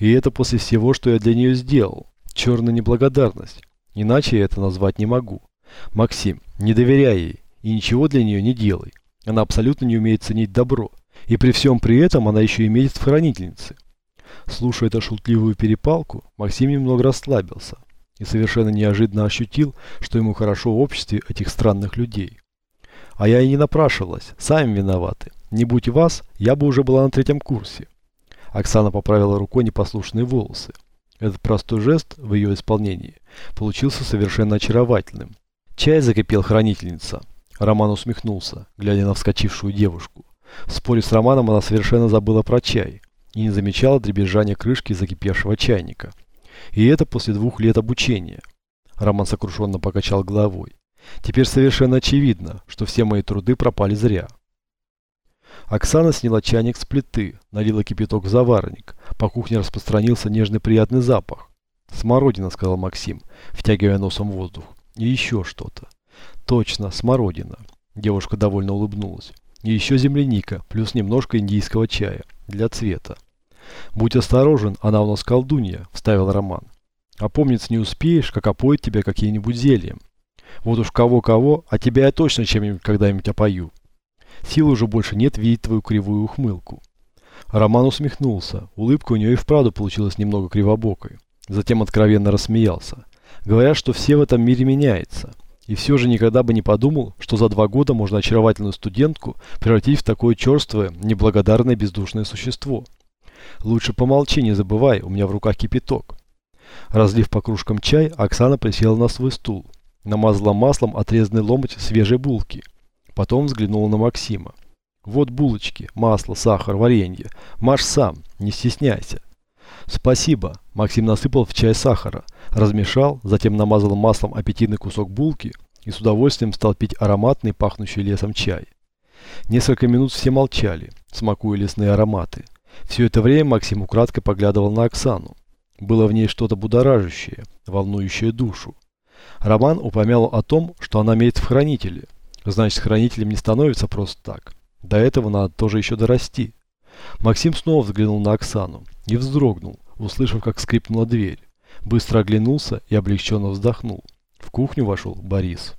И это после всего, что я для нее сделал. Черная неблагодарность. Иначе я это назвать не могу. Максим, не доверяй ей и ничего для нее не делай. Она абсолютно не умеет ценить добро. И при всем при этом она еще имеет в хранительнице. Слушая эту шутливую перепалку, Максим немного расслабился и совершенно неожиданно ощутил, что ему хорошо в обществе этих странных людей. А я и не напрашивалась, сами виноваты. Не будь вас, я бы уже была на третьем курсе. Оксана поправила рукой непослушные волосы. Этот простой жест в ее исполнении получился совершенно очаровательным. Чай закипел хранительница. Роман усмехнулся, глядя на вскочившую девушку. В споре с Романом она совершенно забыла про чай и не замечала дребезжания крышки закипевшего чайника. И это после двух лет обучения. Роман сокрушенно покачал головой. Теперь совершенно очевидно, что все мои труды пропали зря. Оксана сняла чайник с плиты, налила кипяток в заварник. По кухне распространился нежный приятный запах. «Смородина», — сказал Максим, втягивая носом воздух. «И еще что-то». «Точно, смородина». Девушка довольно улыбнулась. «И еще земляника, плюс немножко индийского чая. Для цвета». «Будь осторожен, она у нас колдунья», — вставил Роман. «Опомниться не успеешь, как опоет тебя какие-нибудь зельем. Вот уж кого-кого, а тебя я точно чем-нибудь когда-нибудь опою». Сил уже больше нет видеть твою кривую ухмылку. Роман усмехнулся. Улыбка у нее и вправду получилась немного кривобокой. Затем откровенно рассмеялся. Говорят, что все в этом мире меняется. И все же никогда бы не подумал, что за два года можно очаровательную студентку превратить в такое черствое, неблагодарное бездушное существо. Лучше помолчи, не забывай, у меня в руках кипяток. Разлив по кружкам чай, Оксана присела на свой стул. Намазала маслом отрезанный ломоть свежей булки. Потом взглянула на Максима. «Вот булочки, масло, сахар, варенье. Маш сам, не стесняйся». «Спасибо». Максим насыпал в чай сахара, размешал, затем намазал маслом аппетитный кусок булки и с удовольствием стал пить ароматный, пахнущий лесом чай. Несколько минут все молчали, смакуя лесные ароматы. Все это время Максим украдкой поглядывал на Оксану. Было в ней что-то будоражащее, волнующее душу. Роман упомянул о том, что она имеет в хранителе – Значит, хранителем не становится просто так. До этого надо тоже еще дорасти. Максим снова взглянул на Оксану и вздрогнул, услышав, как скрипнула дверь. Быстро оглянулся и облегченно вздохнул. В кухню вошел Борис.